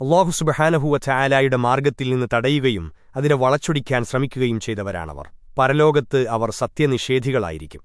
അള്ളാഹു സുബഹാനഹുവ ചായാലായുടെ മാർഗത്തിൽ നിന്ന് തടയുകയും അതിനെ വളച്ചൊടിക്കാൻ ശ്രമിക്കുകയും ചെയ്തവരാണവർ. പരലോകത്ത് അവർ സത്യനിഷേധികളായിരിക്കും.